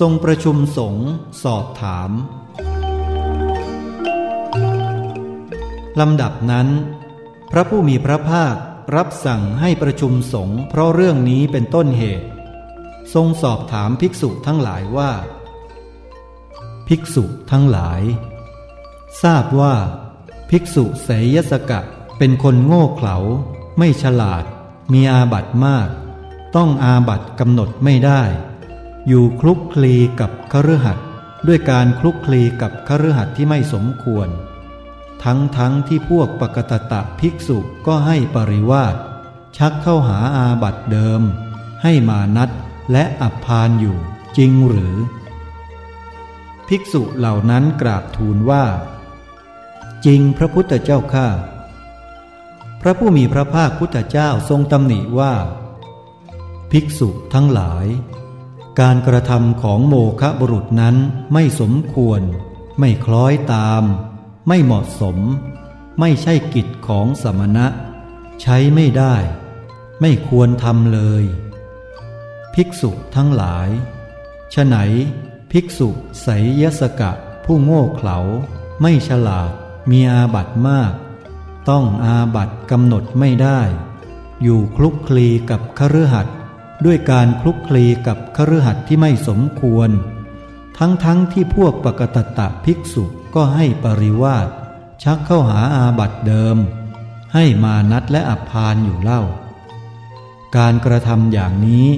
ทรงประชุมสงฆ์สอบถามลำดับนั้น พระผู้มีพระภาครับสั่งให้ประชุมสงฆ์เพราะเรื่องนี้เป็นต้นเหตุ ทรงสอบถามภิกษุทั้งหลายว่า ภิกษุทั้งหลาย ทราบว่า ภิกษุเสยสกะเป็นคนโง่เขลา ไม่ฉลาด มีอาบัตมาก ต้องอาบัตกำหนดไม่ได้ อยู่คลุกคลีกับคฤหัสถ์ด้วยการคลุกคลีกับคฤหัสถ์ที่ไม่สมควร ทั้งทั้งที่พวกปกตตะภิกษุก็ให้ปริวาสชักเข้าหาอาบัตเดิม ให้มานัดและอับพานอยู่จริงหรือ ภิกษุเหล่านั้นกราบทูลว่า จริงพระพุทธเจ้าข้าพระผู้มีพระภาคพุทธเจ้าทรงตำหนิว่า ภิกษุทั้งหลาย การกระทำของโมคะบุรุษนั้นไม่สมควร ไม่คล้อยตาม ไม่เหมาะสม ไม่ใช่กิจของสมณะ ใช้ไม่ได้ ไม่ควรทำเลย ภิกษุทั้งหลายฉไหน ภิกษุไสยสกะ ผู้โง่เขลา ไม่ฉลาด มีอาบัตมาก ต้องอาบัตกำหนดไม่ได้ อยู่คลุกคลีกับคฤหัสถ์ ด้วยการคลุกคลีกับคฤหัสถ์ที่ไม่สมควร ทั้งทั้งที่พวกปกตตะภิกษุก็ให้ปริวาสชักเข้าหาอาบัตเดิม ให้มานัดและอับพานอยู่เล่า การกระทำอย่างนี้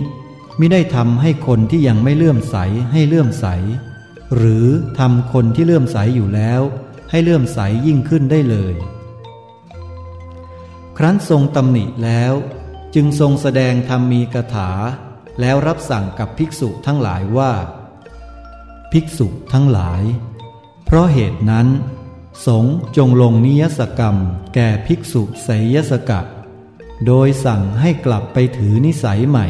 ไม่ได้ทำให้คนที่ยังไม่เลื่อมใสให้เลื่อมใส หรือทำคนที่เลื่อมใสอยู่แล้ว ให้เลื่อมใสยิ่งขึ้นได้เลย ครั้นทรงตำหนิแล้ว จึงทรงแสดงธรรมมีกถา แล้วรับสั่งกับภิกษุทั้งหลายว่า ภิกษุทั้งหลาย เพราะเหตุนั้น สงจงลงนิยสกรรมแก่ภิกษุไสยสกะ โดยสั่งให้กลับไปถือนิสัยใหม่